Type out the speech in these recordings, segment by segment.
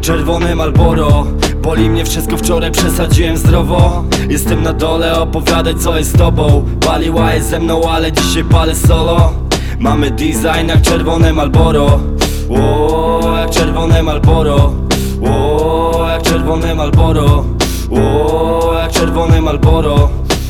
Czerwone Malboro Boli mnie wszystko, wczoraj przesadziłem zdrowo. Jestem na dole, opowiadaj co jest z tobą. Paliła jest ze mną, ale dzisiaj palę solo. Mamy design jak czerwone Malboro Ło, jak czerwone Malboro Ło, jak czerwone Malboro Ło, jak czerwone Malboro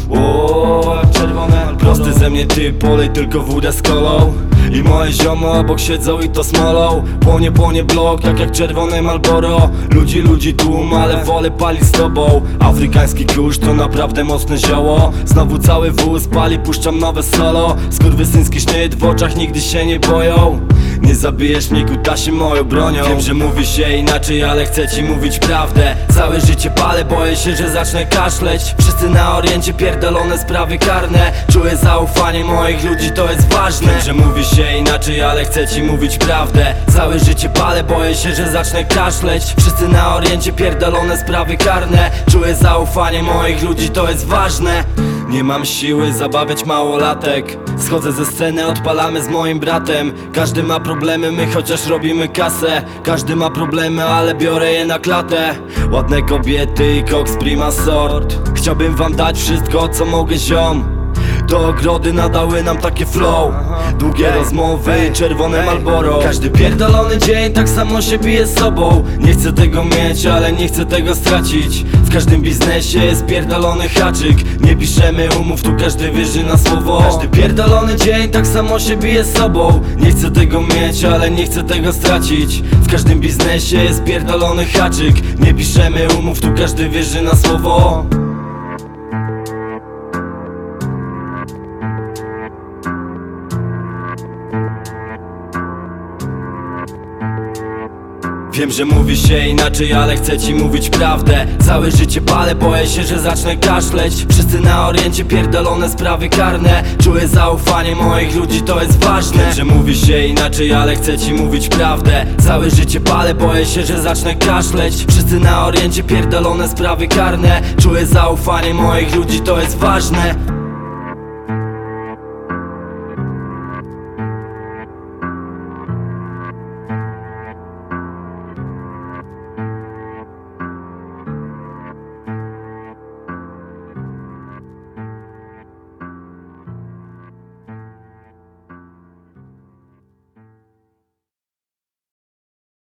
Ło, jak czerwone Malboro Prosty ze mnie ty, polej tylko wódę z kolą i moje ziomo obok siedzą i to smolą. Płonie, płonie blok, tak jak czerwone Malboro Ludzi, ludzi tłum, ale wolę palić z tobą. Afrykański kurz to naprawdę mocne zioło. Znowu cały wóz pali, puszczam nowe solo. Skurwysyński sznyt w oczach nigdy się nie boją. Nie zabijesz mnie kutasie moją bronią. Wiem, że mówi się inaczej, ale chcę ci mówić prawdę. Całe życie palę, boję się, że zacznę kaszleć. Wszyscy na oriencie pierdolone sprawy karne. Czuję zaufanie moich ludzi, to jest ważne. Wiem, że mówi się inaczej, ale chcę ci mówić prawdę. Całe życie palę, boję się, że zacznę kaszleć. Wszyscy na oriencie pierdolone sprawy karne. Czuję zaufanie moich ludzi, to jest ważne. Nie mam siły zabawiać małolatek. Schodzę ze sceny, odpalamy z moim bratem. Każdy ma problemy, my chociaż robimy kasę. Każdy ma problemy, ale biorę je na klatę. Ładne kobiety i koks prima sort. Chciałbym wam dać wszystko, co mogę ziom do ogrody nadały nam takie flow. Długie rozmowy, czerwone Malboro Każdy pierdolony dzień tak samo się bije z sobą. Nie chcę tego mieć, ale nie chcę tego stracić. W każdym biznesie jest pierdolony haczyk. Nie piszemy umów, tu każdy wierzy na słowo. Każdy pierdolony dzień tak samo się bije z sobą. Nie chcę tego mieć, ale nie chcę tego stracić. W każdym biznesie jest pierdolony haczyk. Nie piszemy umów, tu każdy wierzy na słowo Wiem, że mówi się inaczej, ale chcę ci mówić prawdę. Całe życie palę, boję się, że zacznę kaszleć. Wszyscy na oriencie pierdolone sprawy karne. Czuję zaufanie moich ludzi, to jest ważne. Wiem, że mówi się inaczej, ale chcę ci mówić prawdę. Całe życie palę, boję się, że zacznę kaszleć. Wszyscy na oriencie pierdolone sprawy karne. Czuję zaufanie moich ludzi, to jest ważne